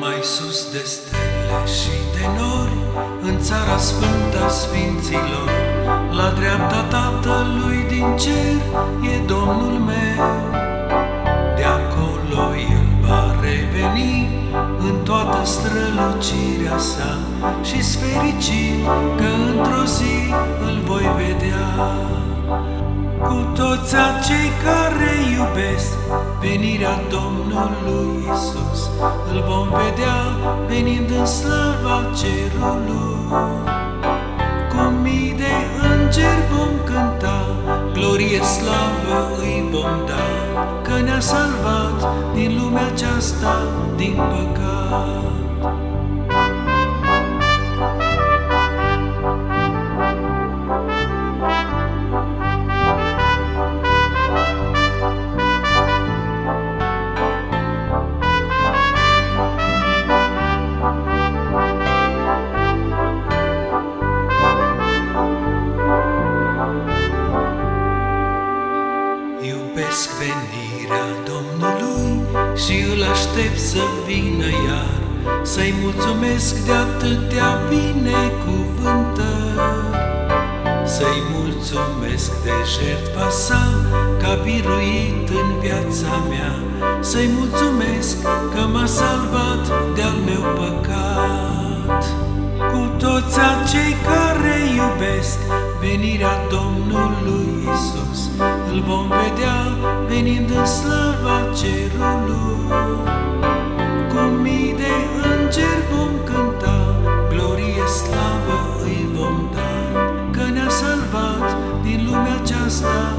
Mai sus de stele și de nori, în țara sfântă Sfinților, la dreapta Tatălui din cer e Domnul meu. De acolo El va reveni în toată strălucirea sa și fericit că într-o zi îl voi vedea. Cu toți acei care iubesc venirea Domnului Isus, îl vom vedea venind în slava cerului. Cu mii de îngeri vom cânta, glorie slavă îi vom da, că ne-a salvat din lumea aceasta, din păcat. Iubesc venirea Domnului și îl aștept să vină iar, Să-i mulțumesc de atâtea binecuvântări, Să-i mulțumesc de jertfa sa, ca biruit în viața mea, Să-i mulțumesc că m-a salvat de-al meu păcat. Cu toți acei care iubesc venirea Domnului Isus, îl vom vedea venind în slava cerului. Cu mii de îngeri vom cânta, glorie slavă îi vom da, că ne-a salvat din lumea aceasta